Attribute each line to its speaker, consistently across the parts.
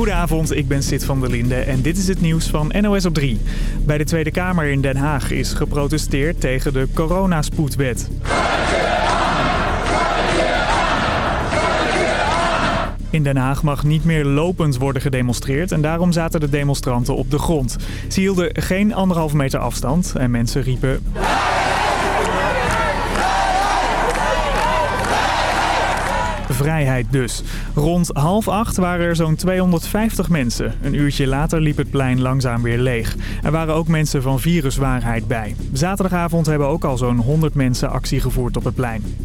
Speaker 1: Goedenavond, ik ben Sid van der Linde en dit is het nieuws van NOS op 3. Bij de Tweede Kamer in Den Haag is geprotesteerd tegen de coronaspoedwet. In Den Haag mag niet meer lopend worden gedemonstreerd en daarom zaten de demonstranten op de grond. Ze hielden geen anderhalve meter afstand en mensen riepen... Vrijheid dus. Rond half acht waren er zo'n 250 mensen. Een uurtje later liep het plein langzaam weer leeg. Er waren ook mensen van viruswaarheid bij. Zaterdagavond hebben ook al zo'n 100 mensen actie gevoerd op het plein.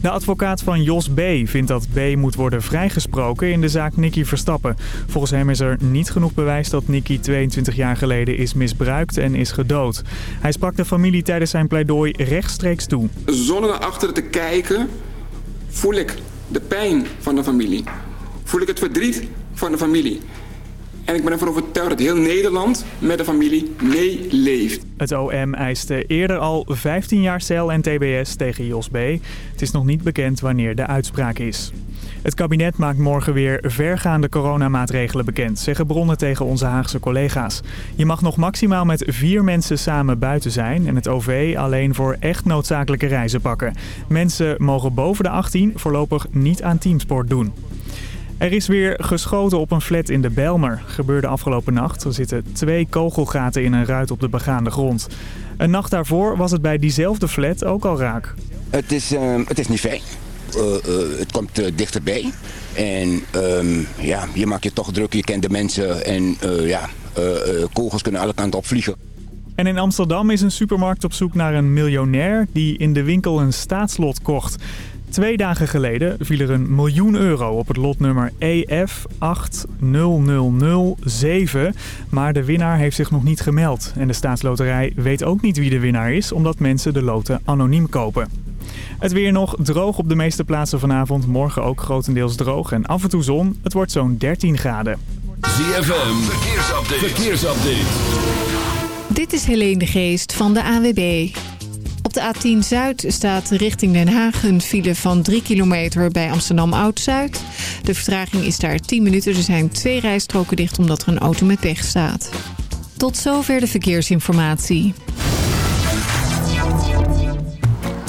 Speaker 1: De advocaat van Jos B. vindt dat B. moet worden vrijgesproken in de zaak Nicky Verstappen. Volgens hem is er niet genoeg bewijs dat Nicky 22 jaar geleden is misbruikt en is gedood. Hij sprak de familie tijdens zijn pleidooi rechtstreeks toe.
Speaker 2: Zonder naar achteren te kijken voel ik de pijn van de familie. Voel ik het verdriet van de familie. En ik ben ervan overtuigd dat heel Nederland met de familie meeleeft.
Speaker 1: Het OM eiste eerder al 15 jaar cel en tbs tegen Jos B. Het is nog niet bekend wanneer de uitspraak is. Het kabinet maakt morgen weer vergaande coronamaatregelen bekend, zeggen bronnen tegen onze Haagse collega's. Je mag nog maximaal met vier mensen samen buiten zijn en het OV alleen voor echt noodzakelijke reizen pakken. Mensen mogen boven de 18 voorlopig niet aan teamsport doen. Er is weer geschoten op een flat in de Belmer. Gebeurde afgelopen nacht. Er zitten twee kogelgaten in een ruit op de begaande grond. Een nacht daarvoor was het bij diezelfde flat ook al raak.
Speaker 3: Het is, uh, het is niet fijn. Uh, uh, het komt dichterbij. En ehm, ja, je maakt je toch druk, je kent de mensen. En ja, kogels kunnen alle kanten opvliegen.
Speaker 1: En in Amsterdam is een supermarkt op zoek naar een miljonair die in de winkel een staatslot kocht. Twee dagen geleden viel er een miljoen euro op het lotnummer EF80007. Maar de winnaar heeft zich nog niet gemeld. En de staatsloterij weet ook niet wie de winnaar is, omdat mensen de loten anoniem kopen. Het weer nog droog op de meeste plaatsen vanavond. Morgen ook grotendeels droog en af en toe zon. Het wordt zo'n 13 graden.
Speaker 4: ZFM, verkeersupdate. verkeersupdate.
Speaker 5: Dit is Helene de Geest van de AWB. Op de A10 Zuid staat richting Den Haag een file van 3 kilometer bij Amsterdam Oud-Zuid. De vertraging is daar 10 minuten. Er zijn twee rijstroken dicht omdat er een auto met pech staat. Tot zover de verkeersinformatie.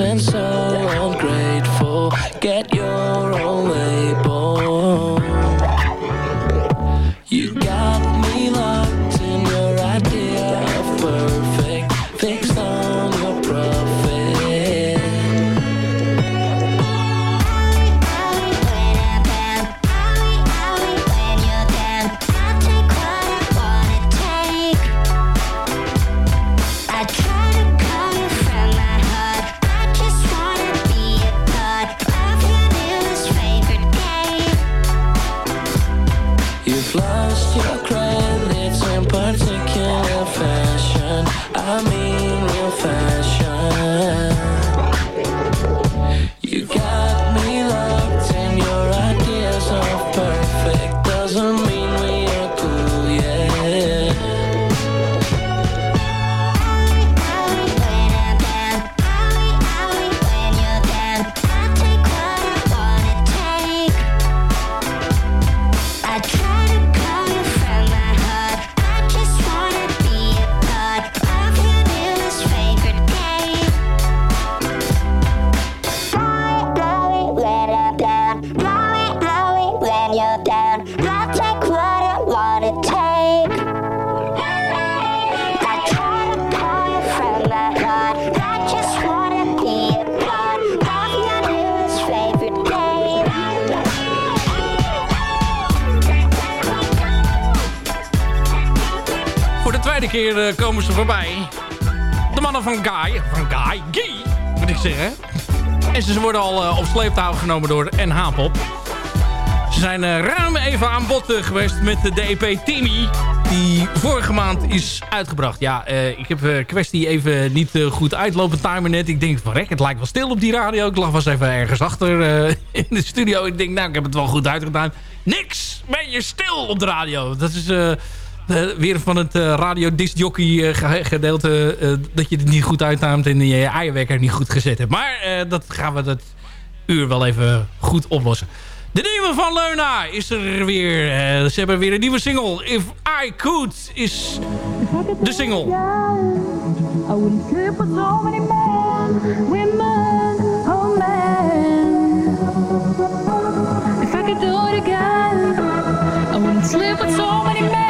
Speaker 6: And so
Speaker 7: Ze worden al eh, op sleeptouw genomen door NH-pop. Ze zijn eh, ruim even aan bod eh, geweest met de DP Timmy. Die vorige maand is uitgebracht. Ja, ik heb de kwestie even niet goed uitlopen timer net. Ik denk van rek, het lijkt wel stil op die radio. Ik lag was even ergens achter in de studio. Ik denk, nou, ik heb het wel goed uitgedaan. Niks! Ben je stil op de radio? Dat is... Eh, weer van het eh, radio disjockey eh, gedeelte... dat je het niet goed uitnaamt en je eierwekker niet goed gezet hebt. Maar dat gaan we dat uur wel even goed oplossen. De nieuwe van Leuna is er weer. ze hebben weer een nieuwe single. If I Could is de single.
Speaker 8: I so many men, oh man. If I could do it again, I sleep with so many men.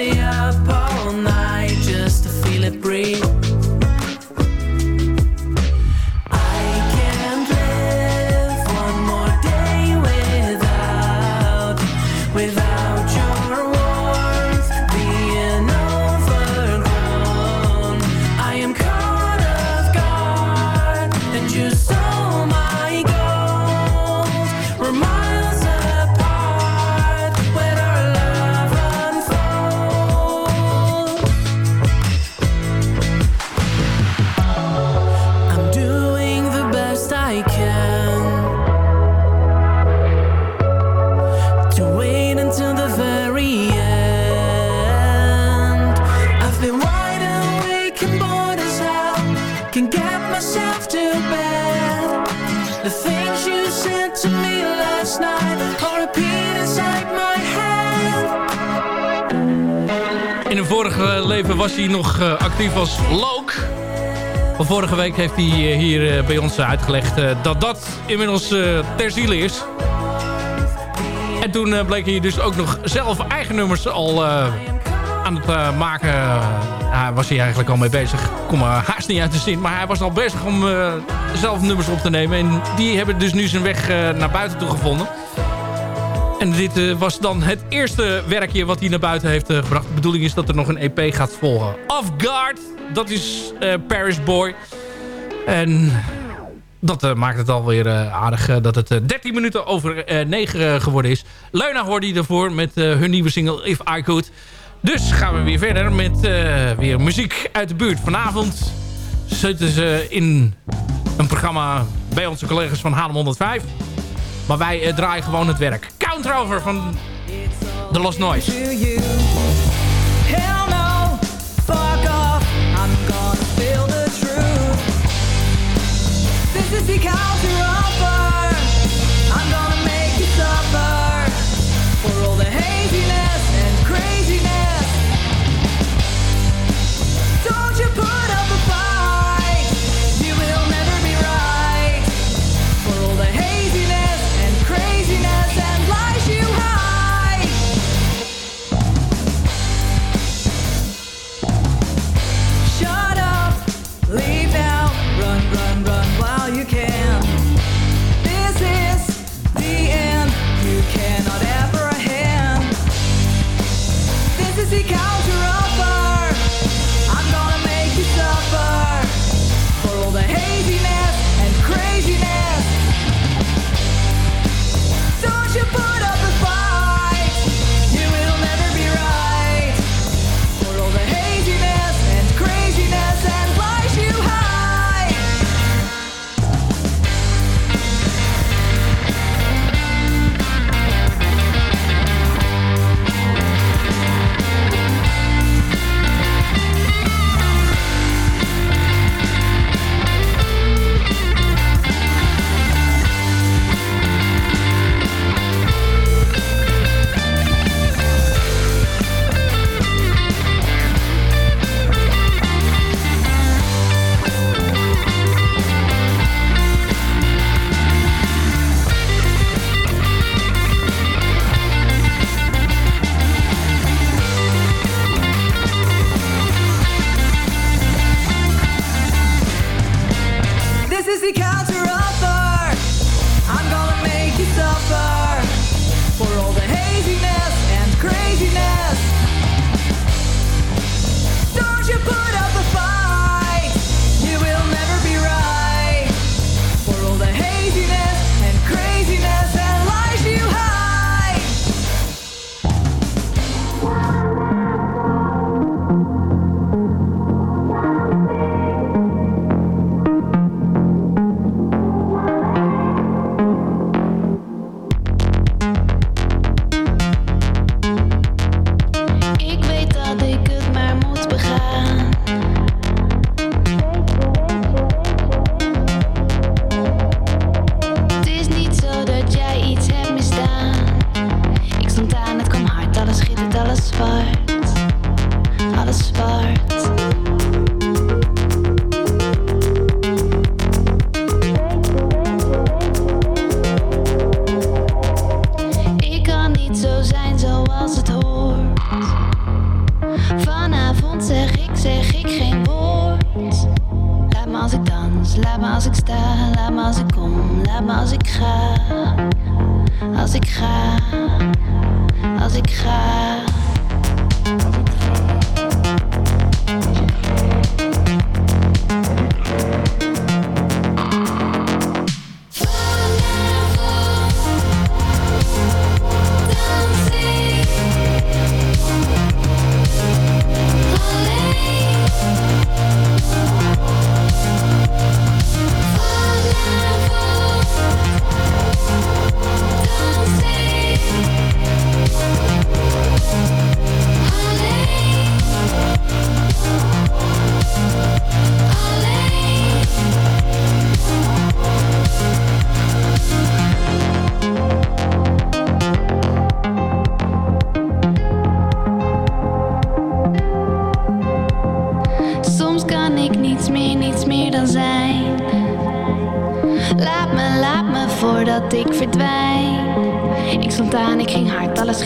Speaker 9: Stay up all night just to feel it breathe.
Speaker 7: Vorige week heeft hij eh, hier eh, bij ons uitgelegd eh, dat dat inmiddels ter ziele is. En toen bleek hij dus ook nog zelf eigen nummers al aan het maken. Daar was hij eigenlijk al mee bezig. Kom er haast niet uit de zin. Maar hij was al bezig om zelf nummers op te nemen. En die hebben dus nu zijn weg naar buiten toe gevonden. En dit was dan het eerste werkje wat hij naar buiten heeft gebracht. Bedoeling is dat er nog een EP gaat volgen. Off Guard, dat is eh, Paris Boy. En dat eh, maakt het alweer uh, aardig dat het eh, 13 minuten over eh 9 geworden is. Leuna hoorde je ervoor met hun nieuwe single If I Could. Dus gaan we weer verder met weer muziek uit de buurt. Vanavond zitten ze in een programma bij onze collega's van Haarlem 105. Maar wij draaien gewoon het werk. Counterover van The Lost Noise.
Speaker 10: Hell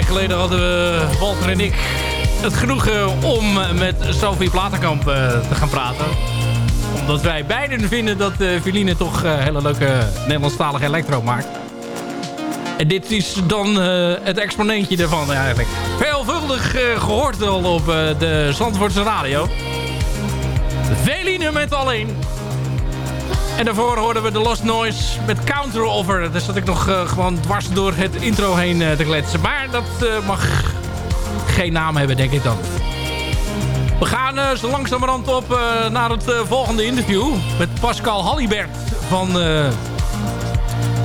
Speaker 7: Weken geleden hadden we, Walter en ik, het genoegen om met Sophie Platenkamp eh, te gaan praten. Omdat wij beiden vinden dat uh, Feline toch eh, hele leuke Nederlandstalige electro maakt. En dit is dan eh, het exponentje daarvan eigenlijk. Veelvuldig eh, gehoord al op eh, de Zandvoortse radio. Veline met alleen. En daarvoor hoorden we de Lost Noise met Counter Offer. Daar zat ik nog eh, gewoon dwars door het intro heen eh, te kletsen. Maar dat eh, mag geen naam hebben, denk ik dan. We gaan zo langzamerhand op naar het volgende interview. Met Pascal Hallibert van...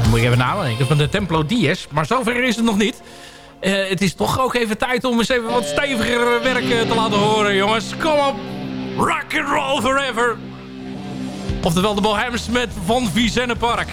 Speaker 7: moet ik even nadenken. Van de Templo Dies. Maar zover is het nog niet. Het is toch ook even tijd om eens even wat steviger werk te laten horen, jongens. Kom op! Rock and roll forever! Oftewel de Bohems met Van Vicenne Park.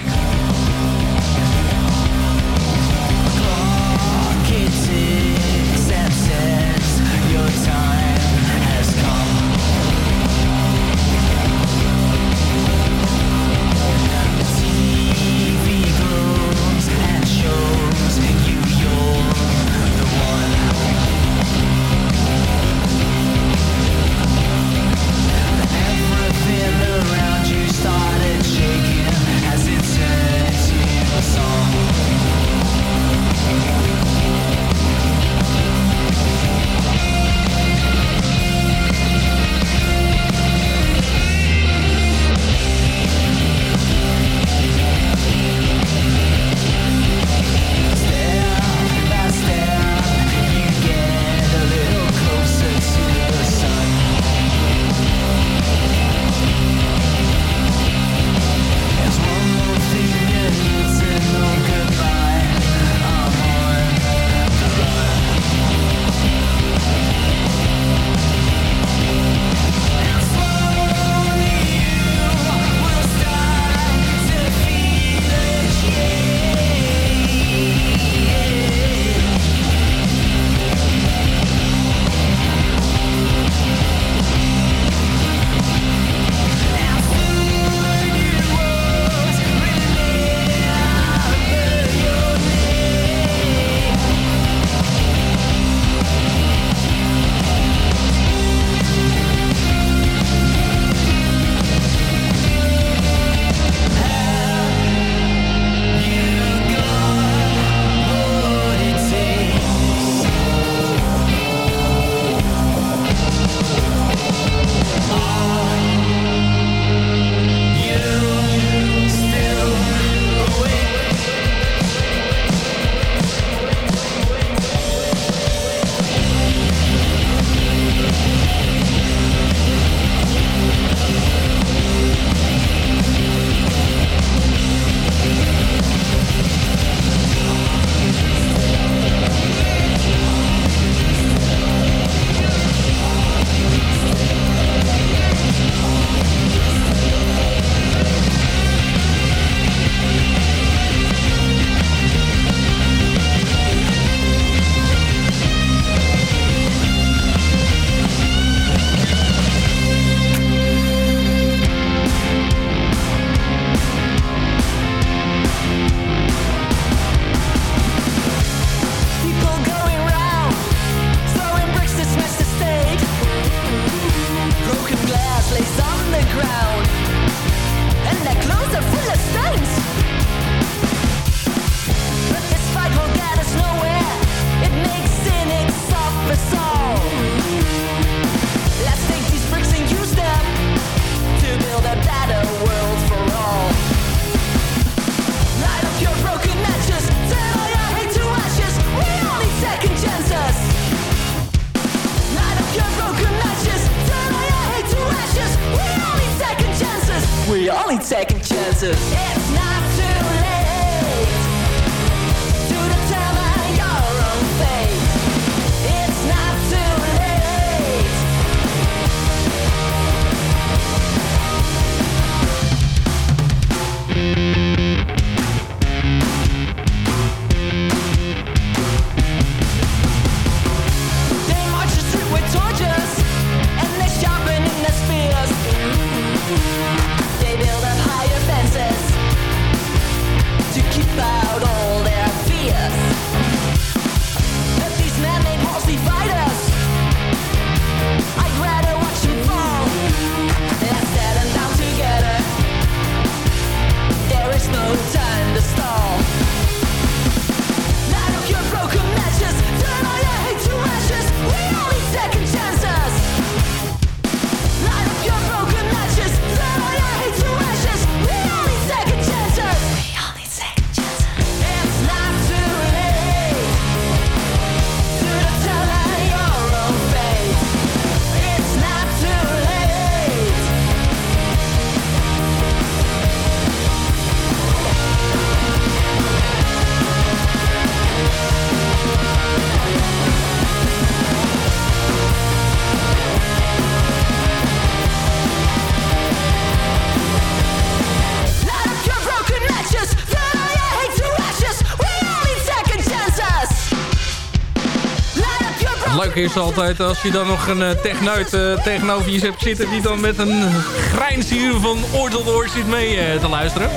Speaker 7: Leuke is altijd als je dan nog een uh, techneut eh, tegenover je hebt zitten... die dan met een grijnzuur van oor tot oor zit mee eh, te luisteren.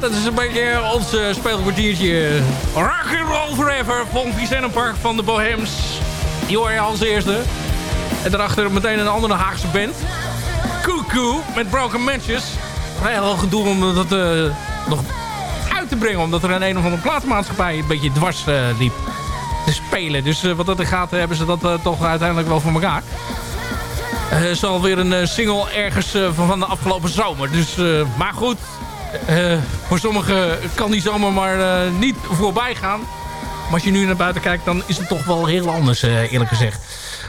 Speaker 7: Dat is een beetje ons uh, speelkwartiertje. Rock and Roll Forever van Vicente Park van de Bohems. Die je als eerste. En daarachter meteen een andere Haagse band. Cuckoo met Broken Matches. Heel gedoe om dat eh, nog uit te brengen. Omdat er een een of andere plaatsmaatschappij een beetje dwars eh, liep Dus eh, wat dat er gaat, hebben ze dat eh, toch uiteindelijk wel voor elkaar. Eh, Het is alweer een eh, single ergens eh, van, van de afgelopen zomer. Dus, eh, maar goed, eh, voor sommigen kan die zomer maar eh, niet voorbij gaan. Maar als je nu naar buiten kijkt, dan is het toch wel heel anders, eh, eerlijk gezegd.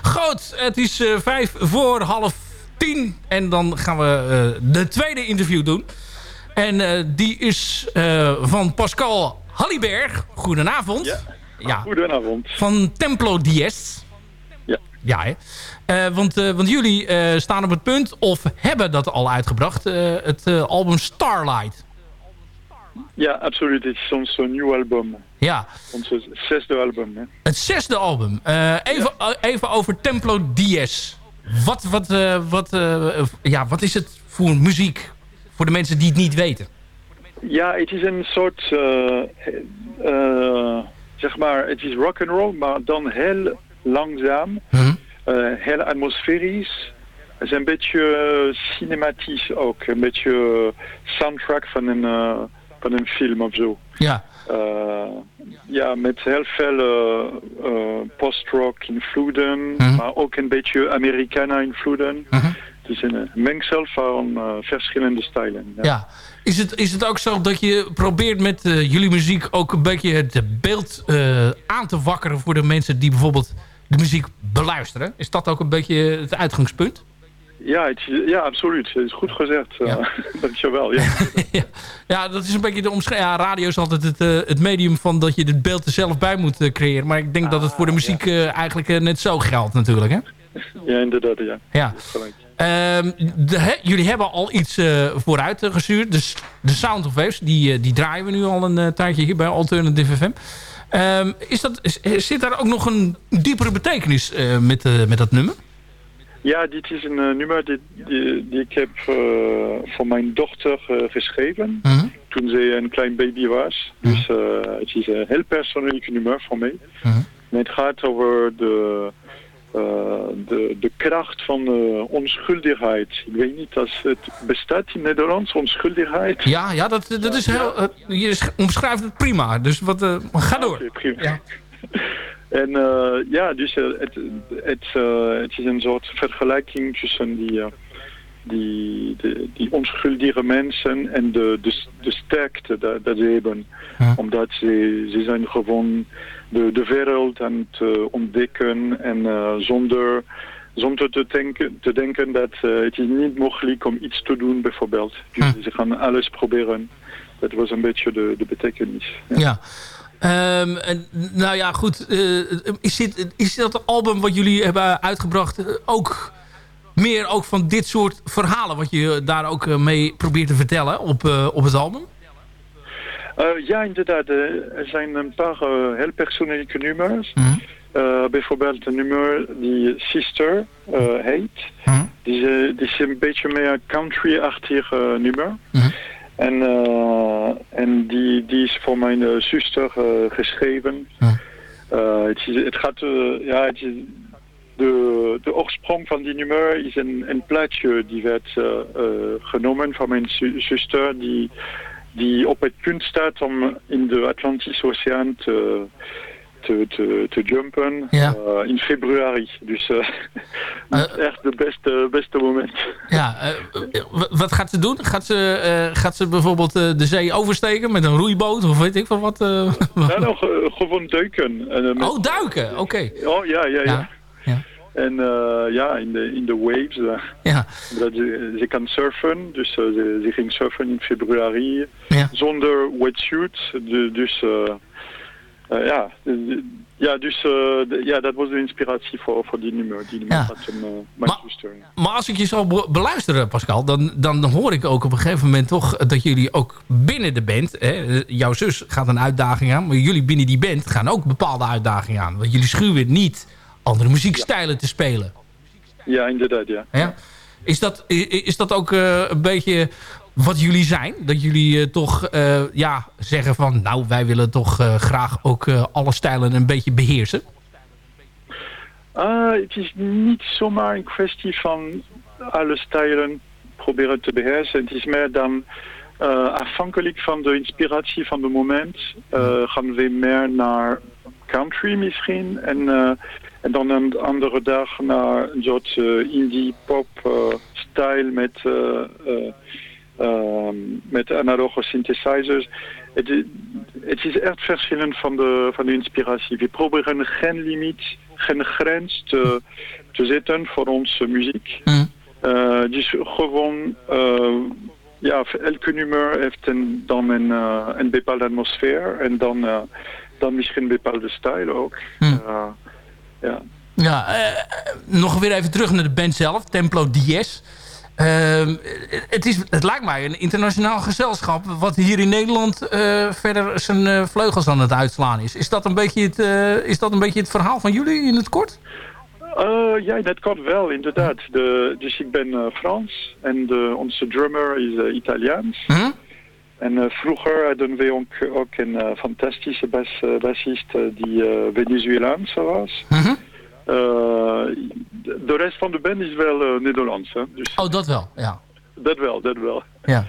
Speaker 7: Goed, het is eh, vijf voor half tien. En dan gaan we eh, de tweede interview doen. En eh, die is eh, van Pascal Halliberg. Goedenavond. Ja.
Speaker 11: Goedenavond.
Speaker 7: Van Templo Dies.
Speaker 11: Ja.
Speaker 7: Ja, hè? Eh, want, eh, want jullie eh, staan op het punt, of hebben dat al uitgebracht, het album Starlight.
Speaker 11: Ja, absoluut. Het is ons nieuw album.
Speaker 7: Ja.
Speaker 11: Ons zesde album. Hè.
Speaker 7: Het zesde album. Even, even over Templo Dies. Wat, wat, wat, ja, wat is het voor muziek voor de mensen die het niet weten?
Speaker 11: Ja, het is een soort, eh, zeg maar, het is rock and roll, maar dan heel langzaam,
Speaker 7: Mhm.
Speaker 11: eh, heel atmosferisch. Het is een beetje eh, cinematisch ook, een beetje eh, soundtrack van een, van een film of zo.
Speaker 7: Ja.
Speaker 11: Eh, ja, met heel veel post-rock invloeden, maar ook een beetje Americana-invloeden. Het is een eh, mengsel van eh, verschillende stijlen.
Speaker 7: Ja. Is, het, is het ook zo dat je probeert met eh, jullie muziek ook een beetje het beeld aan te wakkeren voor de mensen die bijvoorbeeld de muziek beluisteren? Is dat ook een beetje het uitgangspunt?
Speaker 11: Ja, het ja, absoluut. Het is goed gezegd. eh, dankjewel. Ja.
Speaker 7: Ja, dat is een beetje de omschrijving. Ja, radio is altijd het, het medium van dat je het beeld er zelf bij moet creëren. Maar ik denk dat het voor de muziek eh, eigenlijk net zo geldt natuurlijk. Hè?
Speaker 11: ja, inderdaad. Ja.
Speaker 7: Ja. Ehm, de, jullie hebben al iets eh, vooruit eh, gestuurd. Dus de Sound of Waves, die, eh, die draaien we nu al een tijdje hier bij Alternative FM. Ehm, is dat, zit daar ook nog een diepere betekenis met, met dat nummer?
Speaker 11: Ja, dit is een nummer die, die, die ik heb voor mijn dochter geschreven. Toen ze een klein baby was. Dus eh, het is een heel persoonlijk nummer voor mij. En het gaat over de, de, de kracht van de onschuldigheid. Ik weet niet als het bestaat in Nederlands, onschuldigheid.
Speaker 7: Ja, ja dat, dat is heel, eh, je sch- omschrijft het prima. Dus wat, eh, ga door.
Speaker 11: Oké, prima. En eh, ja, dus eh, het, het, eh, het is een soort vergelijking tussen die, eh, die, de, die onschuldige mensen en de, de, de sterkte dat, dat ze hebben. Omdat ze, ze zijn gewoon de, de wereld aan het eh, ontdekken en eh, zonder zonder te denken, te denken dat eh, het is niet mogelijk om iets te doen bijvoorbeeld. Dus ze gaan alles proberen. Dat was een beetje de, de betekenis.
Speaker 7: Ja. Ehm, en, nou ja, goed. is, dit, is dat album wat jullie hebben uitgebracht ook meer ook van dit soort verhalen... wat je daar ook mee probeert te vertellen op, op het album?
Speaker 11: Eh, ja, inderdaad. eh, er zijn een paar eh, heel persoonlijke nummers. Eh, bijvoorbeeld een nummer die Sister heet. Die, is, eh, die is een beetje meer country-achtig nummer. En, eh, en die, die is voor mijn eh, zuster eh, geschreven. Eh, het, is, het gaat... ja, het is, de, de oorsprong van die nummer is een, een plaatje die werd genomen van mijn zu- zuster... Die, die op het punt staat om in de Atlantische Oceaan te, te, te, te jumpen
Speaker 7: Ja.
Speaker 11: eh, in februari. Dus eh niet echt de beste, beste moment.
Speaker 7: Ja, eh, eh, wat gaat ze doen? Gaat ze, eh, gaat ze bijvoorbeeld eh, de zee oversteken met een roeiboot? Of weet ik van wat? eh,
Speaker 11: Nou, nog eh, gewoon duiken. Eh,
Speaker 7: oh, duiken. Oké.
Speaker 11: Oh, ja, ja, ja.
Speaker 7: Ja, ja.
Speaker 11: En eh, ja, in de, in de waves. eh,
Speaker 7: Ja.
Speaker 11: Dat ze, ze kan surfen, dus eh, ze, ze ging surfen in februari.
Speaker 7: Ja.
Speaker 11: Zonder wetsuit. Dus eh, eh, ja, ja, dus ja, dat was de inspiratie voor, voor die nummer. Die nummer
Speaker 7: Ja.
Speaker 11: had zuster.
Speaker 7: Maar als ik je zo be- beluister, Pascal, dan, dan hoor ik ook op een gegeven moment toch dat jullie ook binnen de band, hè, jouw zus gaat een uitdaging aan, maar jullie binnen die band gaan ook bepaalde uitdagingen aan. Want jullie schuwen niet andere muziekstijlen te spelen.
Speaker 11: Ja, inderdaad, ja.
Speaker 7: Ja? Is, dat, is dat ook eh, een beetje wat jullie zijn? Dat jullie eh, toch eh, ja, zeggen van, nou, wij willen toch graag ook alle stijlen een beetje beheersen?
Speaker 11: Ah, het is niet zomaar een kwestie van alle stijlen proberen te beheersen. Het is meer dan afhankelijk van de inspiratie van het moment gaan we meer naar country misschien en, en dan een andere dag naar een soort eh, indie pop eh, met, eh, eh, ehm, met analoge synthesizers. Het, is- het is echt verschillend van de, van de inspiratie. We proberen geen limiet, geen grens te, te zetten voor onze muziek. Eh, dus gewoon, ja, elke nummer heeft een, dan een, eh, een bepaalde atmosfeer en dan, dan misschien een bepaalde stijl ook. Eh, ja.
Speaker 7: Ja, eh, nog weer even terug naar de band zelf, Templo DS. Ehm, het, is, het lijkt mij een internationaal gezelschap... wat hier in Nederland eh, verder zijn eh, vleugels aan het uitslaan is. Is dat, een beetje het, is dat een beetje het verhaal van jullie in het kort?
Speaker 11: Ja, dat kan wel, inderdaad. De, dus ik ben Frans en de, onze drummer is Italiaans. En eh, vroeger hadden we ook, ook een eh, fantastische bas, eh, bassist die eh, Venezuelaans was. Eh, de de rest van de band is wel Nederlands. Hè? Dus
Speaker 7: Oh, dat wel, ja.
Speaker 11: dat wel, dat wel.
Speaker 7: Ja.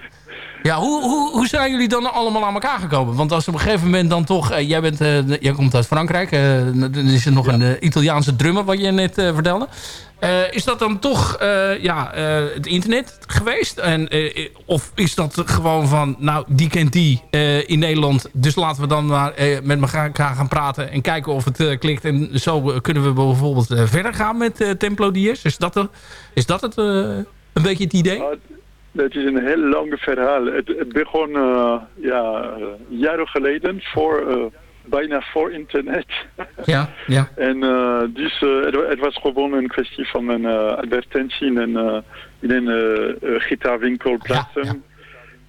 Speaker 7: Ja, hoe, hoe, hoe zijn jullie dan allemaal aan elkaar gekomen? Want als op een gegeven moment dan toch... eh, jij, bent, eh, jij komt uit Frankrijk. eh, dan is er nog een eh, Italiaanse drummer, wat je net eh, vertelde. Eh, is dat dan toch eh, ja, eh, het internet geweest? En, of is dat gewoon van... Nou, die kent die eh, in Nederland. Dus laten we dan maar eh, met elkaar gaan praten... en kijken of het eh, klikt. En zo kunnen we bijvoorbeeld verder gaan met Templo Dies. Is dat, de, is dat het, een beetje het idee?
Speaker 11: Het is een heel lang verhaal. Het, het begon eh, ja, eh, jaren geleden, voor, eh, bijna voor internet.
Speaker 7: Ja, ja.
Speaker 11: En eh, dus eh, het, wa- het was gewoon een kwestie van een eh, advertentie in een, in een gitaarwinkel plaatsen.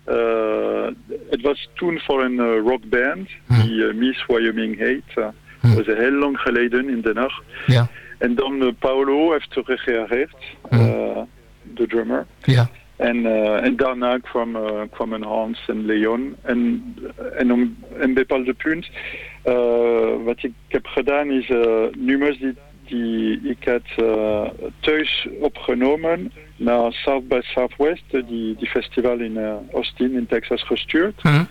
Speaker 11: Eh, het was toen voor een rockband die eh, Miss Wyoming heet. Eh, Dat was heel lang geleden in Den Haag.
Speaker 7: Ja.
Speaker 11: En dan Paolo heeft gereageerd, eh, de drummer.
Speaker 7: Ja.
Speaker 11: En, eh, en daarna kwam, eh, kwamen Hans en Leon. En, en om een bepaald punt, eh, wat ik heb gedaan is nummers die, die ik had thuis opgenomen naar South by Southwest, die, die festival in Austin in Texas gestuurd. F-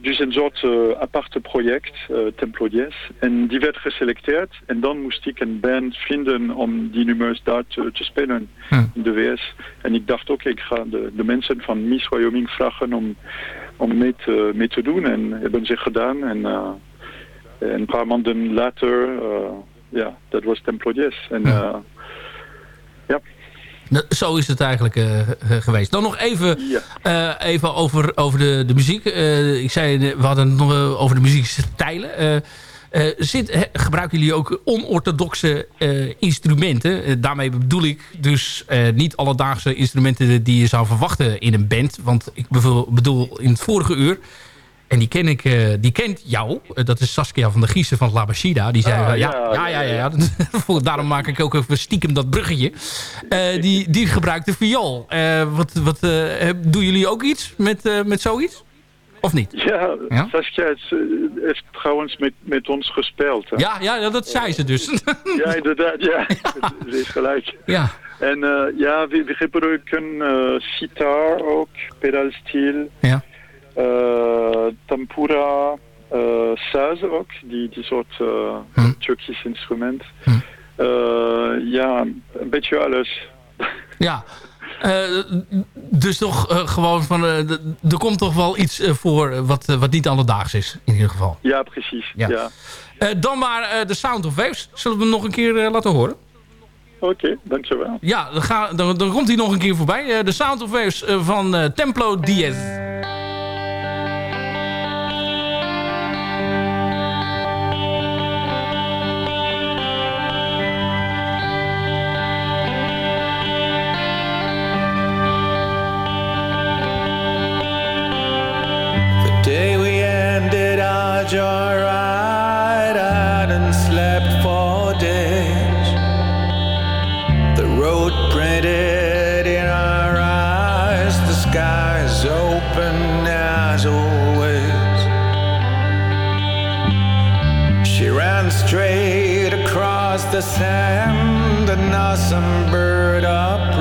Speaker 11: dus een soort eh, aparte project, eh, Templo Dies. En die werd geselecteerd. En dan moest ik een band vinden om die nummers daar te, te spelen in de VS. En ik dacht ook, ik ga de, de mensen van Miss Wyoming vragen om, om mee, te, mee te doen. En hebben ze gedaan. En eh, een paar maanden later ja, dat was Templo Diez. En eh, ja.
Speaker 7: Zo is het eigenlijk eh, eh, geweest. Dan nog even, eh, even over, over de, de muziek. Ik zei, we hadden het nog over de muziekstijlen. Zit, he- gebruiken jullie ook onorthodoxe instrumenten? Daarmee bedoel ik dus niet alledaagse instrumenten die je zou verwachten in een band. Want ik bedoel in het vorige uur... En die, ken ik, eh, die kent jou. Eh, dat is Saskia van der Giezen van Labashida. Die zei,
Speaker 11: Ah,
Speaker 7: eh, ja, ja, ja, ja, ja. Daarom maak ik ook even stiekem dat bruggetje. Die, die gebruikt de viool. Wat, wat, doen jullie ook iets met, met zoiets? Of niet?
Speaker 11: Ja,
Speaker 7: Ja?
Speaker 11: Saskia heeft trouwens met, met ons gespeeld. hè.
Speaker 7: Ja, ja, dat zei ze dus.
Speaker 11: Ja, inderdaad, ja. Ze is gelijk.
Speaker 7: Ja.
Speaker 11: En ja, we, we gebruiken sitar ook, pedalsteel,
Speaker 7: Ja.
Speaker 11: Eh, tempura, eh sazen ook, die, die soort uh, Turkisch instrument. Eh, ja, een beetje alles.
Speaker 7: Ja. Eh, dus toch eh, gewoon van... eh, er komt toch wel iets eh, voor eh, wat, eh, wat niet alledaags is, in ieder geval.
Speaker 11: Ja, precies.
Speaker 7: Ja.
Speaker 11: Ja.
Speaker 7: Eh, dan maar eh, de Sound of Waves. Zullen we hem nog een keer eh, laten horen?
Speaker 11: Oké, dankjewel.
Speaker 7: Ja, dan, ga, dan, dan komt hij nog een keer voorbij. Eh, de Sound of Waves eh, van eh, Templo Diez.
Speaker 6: Slept for days. The road printed in our eyes, the open as always. She ran straight across the sand, an awesome bird. A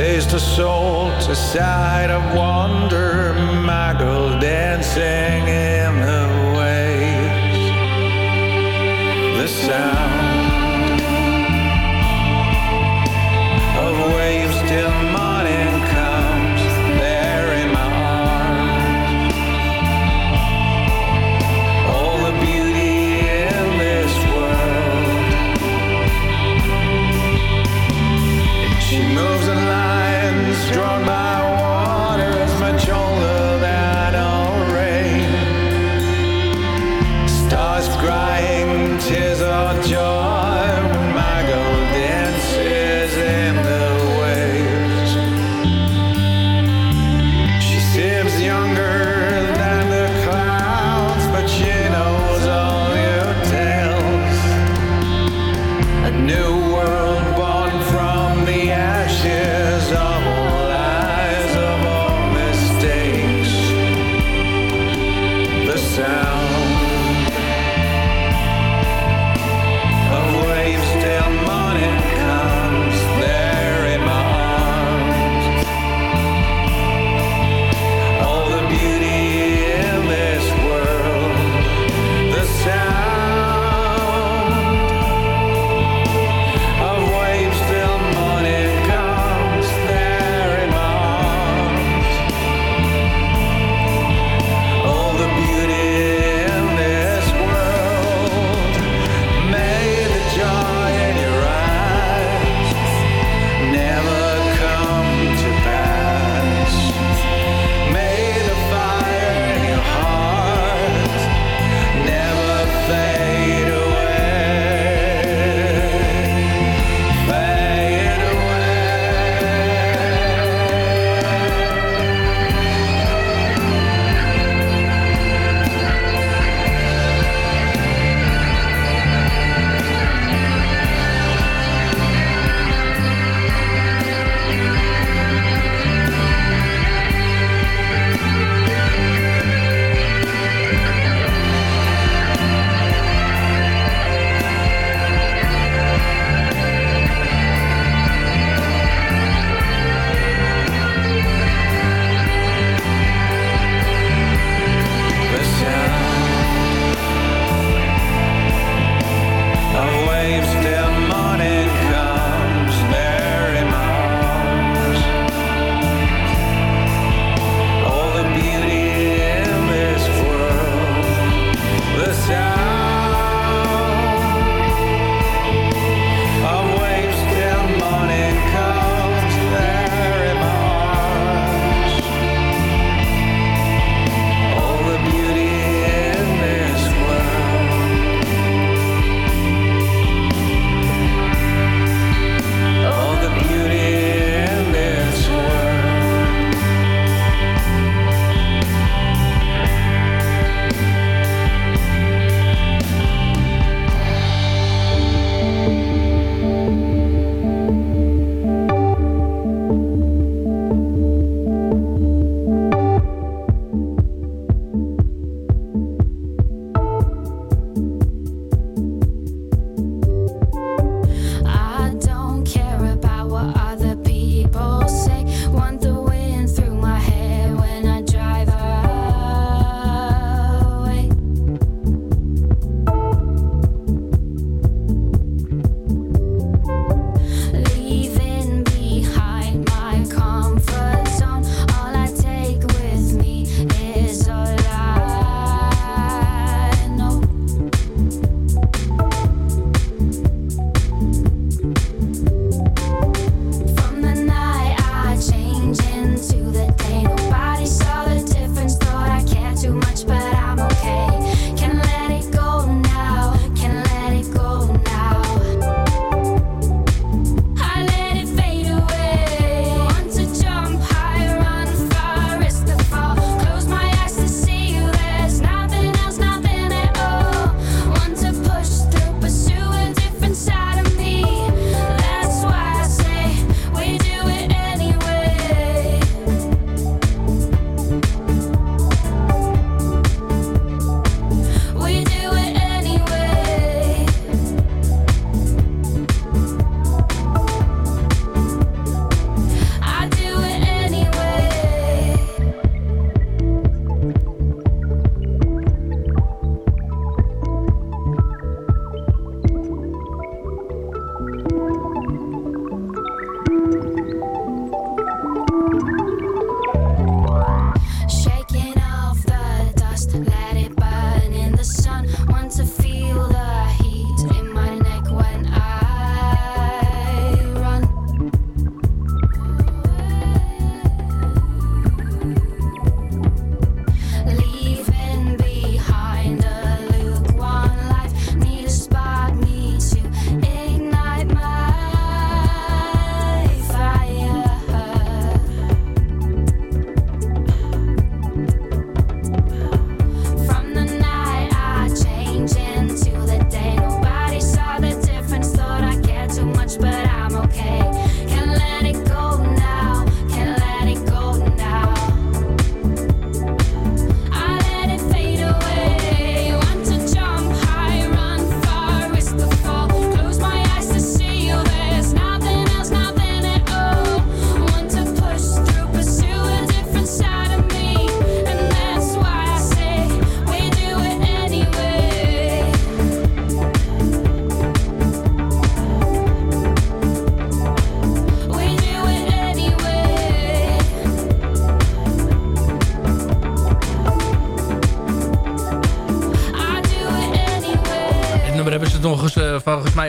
Speaker 6: taste of salt, a sight of wonder, my girl dancing in the waves. The sound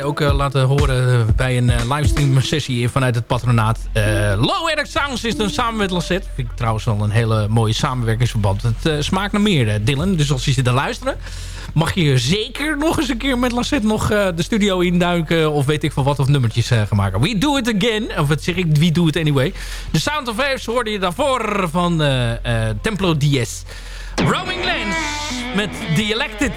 Speaker 8: ook eh, laten horen... eh, bij een eh, livestream sessie vanuit het patronaat. Low Energy Sound System samen met Lancet. Vind ik trouwens wel een hele mooie samenwerkingsverband. Het smaakt naar meer, Dylan. Dus als je zit te luisteren... mag je zeker nog eens een keer met Lancet nog de studio induiken... of weet ik van wat of nummertjes gaan maken. We Do It Again. Of wat zeg ik? We Do It Anyway. De Sound of Waves hoorde je daarvoor van eh, eh, Templo Diez. Roaming Lands met The Elected.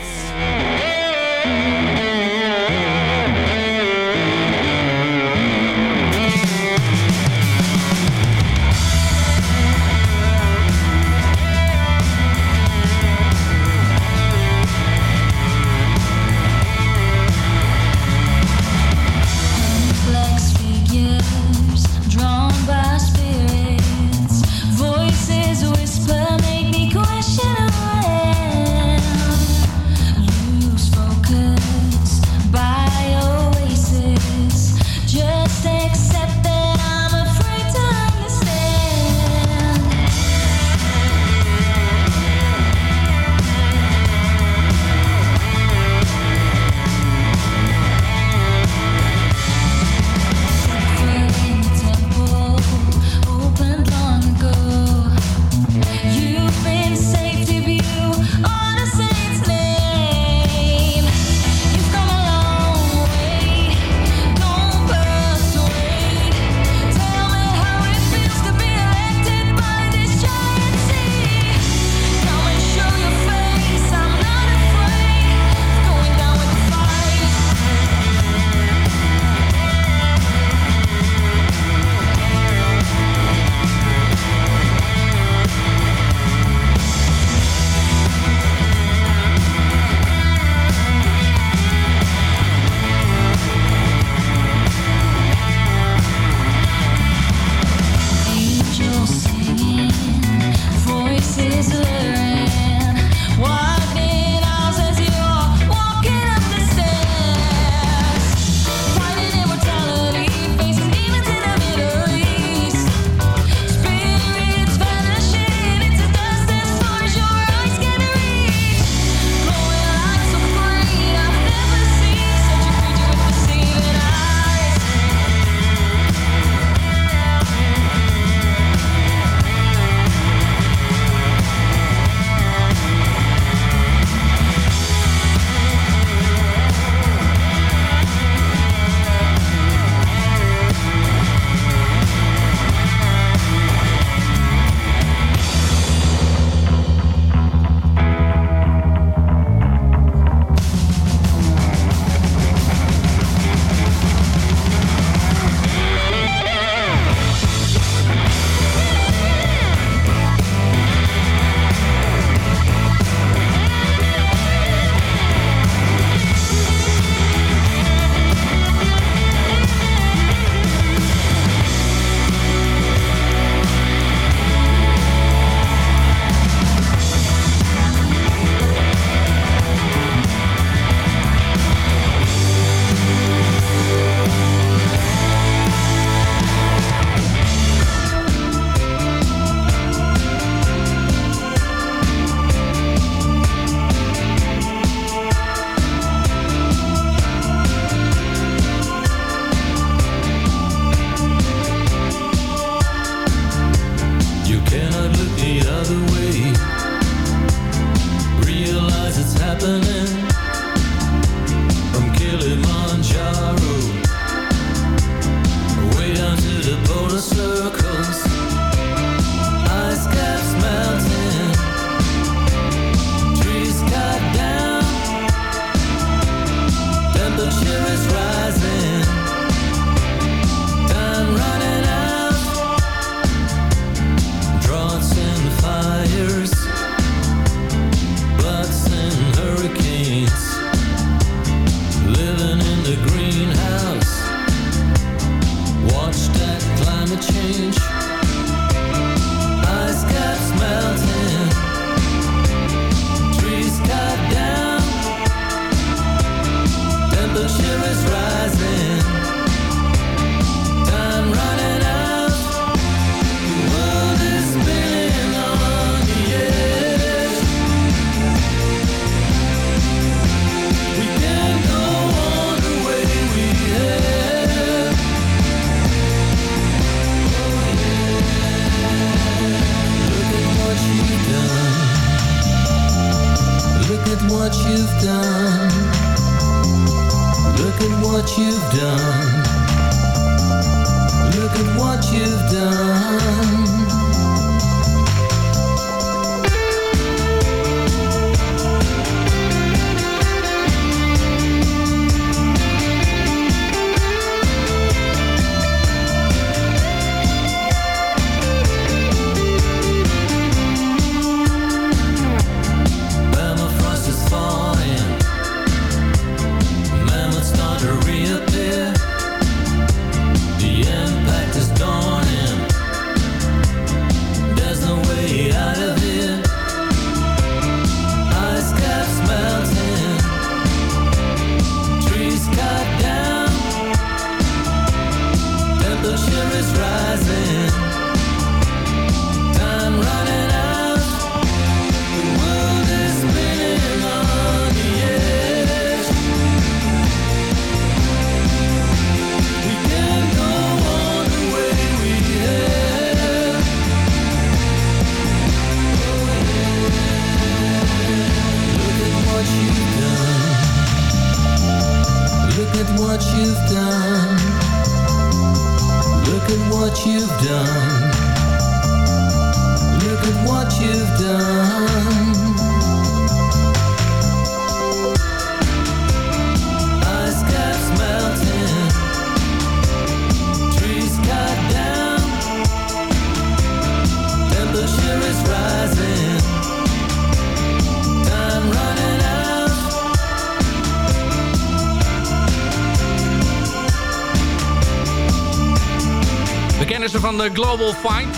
Speaker 7: Van de Global Fight.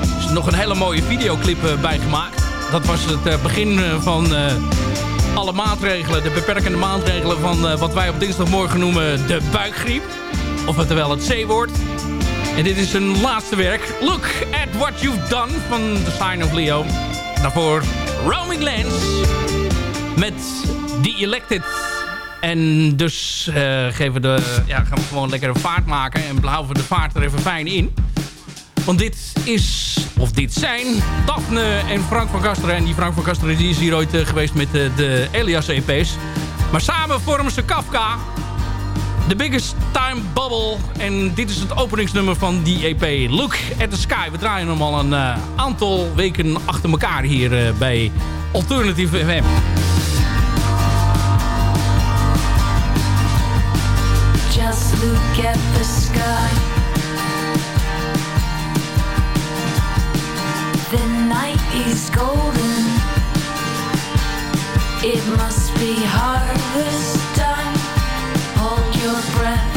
Speaker 7: Er is nog een hele mooie videoclip eh, bij gemaakt. Dat was het eh, begin eh, van alle maatregelen, de beperkende maatregelen van wat wij op dinsdagmorgen noemen de buikgriep. Of oftewel het C-woord. En dit is een laatste werk. Look at what you've done van The Sign of Leo. Daarvoor Roaming Lands met The Elected. En dus geven de, ja, gaan we gewoon lekker een vaart maken. En houden we de vaart er even fijn in. Want dit is, of dit zijn, Daphne en Frank van Kasteren. En die Frank van Kasteren is hier ooit eh, geweest met de, de Elias EP's. Maar samen vormen ze Kafka. The Biggest Time Bubble. En dit is het openingsnummer van die EP. Look at the Sky. We draaien hem al een eh, aantal weken achter elkaar hier eh, bij Alternative FM.
Speaker 12: Just look at the sky. Night is golden. It must be harvest time. Hold your breath.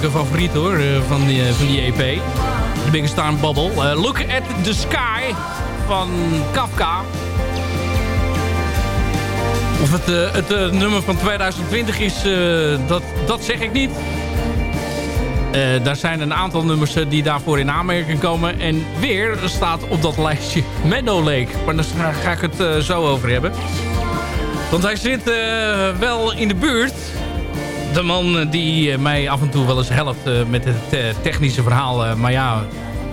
Speaker 7: Persoonlijke favoriet hoor, eh, van, die, eh, van die EP. De Biggest Star Bubble. Eh, Look at the Sky van Kafka. Of het, het nummer van 2020 is, dat, dat zeg ik niet. Daar zijn een aantal nummers die daarvoor in aanmerking komen. En weer staat op dat lijstje Meadow Lake. Maar daar ga- ik het zo over hebben. Want hij zit wel in de buurt. De man die eh, mij af en toe wel eens helpt eh, met het eh, technische verhaal. Maar ja,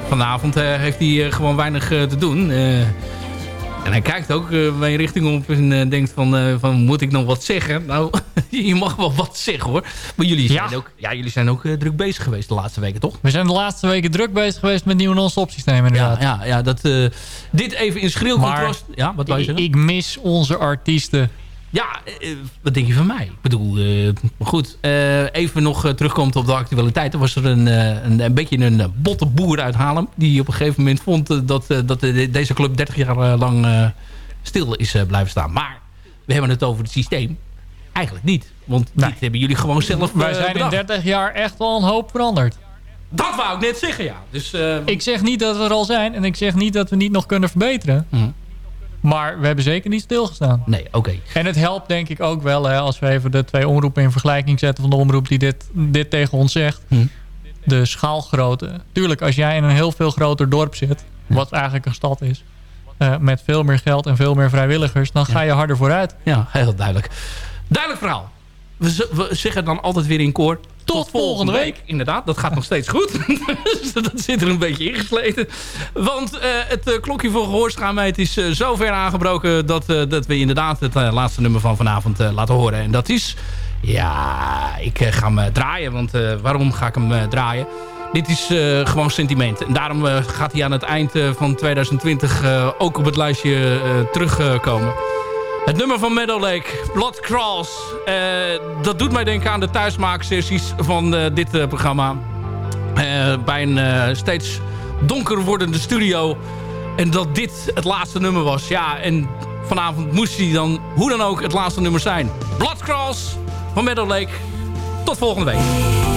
Speaker 7: vanavond heeft hij gewoon weinig te doen. En hij kijkt ook mijn richting op en denkt van, van... Moet ik nog wat zeggen? Nou, je mag wel wat zeggen hoor. Maar jullie zijn ook, ja, jullie zijn ook druk bezig geweest de laatste weken, toch?
Speaker 13: We zijn de laatste weken druk bezig geweest met nieuwe non-stop systeem inderdaad.
Speaker 7: Ja, ja dat, eh, dit even in schril contrast. Ja, wat zeggen?
Speaker 13: ik mis onze artiesten.
Speaker 7: Ja, eh, wat denk je van mij? Ik bedoel, eh, maar goed. eh, even nog eh, terugkomt op de actualiteit. Er was er een, eh, een, een beetje een eh, botte boer uit Haarlem... die op een gegeven moment vond eh, dat, eh, dat eh, deze club 30 jaar eh, lang eh, stil is eh, blijven staan. Maar we hebben het over het systeem. Eigenlijk niet. Want dit hebben jullie gewoon zelf
Speaker 13: Wij
Speaker 7: eh,
Speaker 13: zijn in
Speaker 7: bedacht.
Speaker 13: 30 jaar echt wel een hoop veranderd.
Speaker 7: Dat wou ik net zeggen, ja. Dus, eh,
Speaker 13: Ik zeg niet dat we er al zijn en ik zeg niet dat we niet nog kunnen verbeteren.
Speaker 7: Mhm.
Speaker 13: Maar we hebben zeker niet stilgestaan.
Speaker 7: Nee, oké.
Speaker 13: En het helpt denk ik ook wel hè, als we even de twee omroepen in vergelijking zetten van de omroep die dit, dit tegen ons zegt.
Speaker 7: Mhm.
Speaker 13: De schaalgrootte. Tuurlijk, als jij in een heel veel groter dorp zit, wat eigenlijk een stad is, eh, met veel meer geld en veel meer vrijwilligers, dan ga je harder vooruit.
Speaker 7: Ja, heel duidelijk. Duidelijk verhaal. We, zeggen dan altijd weer in koor... Tot, volgende week. Inderdaad, dat gaat nog steeds goed. Dus dat zit er een beetje ingesleten. Want eh, het eh, klokje voor gehoorschaamheid is eh, zo ver aangebroken... Dat, dat we inderdaad het laatste nummer van vanavond laten horen. En dat is... Ja, ik ga hem draaien. Want waarom ga ik hem draaien? Dit is gewoon sentiment. En daarom gaat hij aan het eind van 2020 eh, ook op het lijstje terugkomen. Het nummer van Meadow Lake, Blood Crawls. Eh, dat doet mij denken aan de thuismaaksessies van eh, dit eh, programma. Bij een steeds donker wordende studio. En dat dit het laatste nummer was. Ja, en vanavond moest hij dan hoe dan ook het laatste nummer zijn. Blood Crawls van Meadow Lake. Tot volgende week.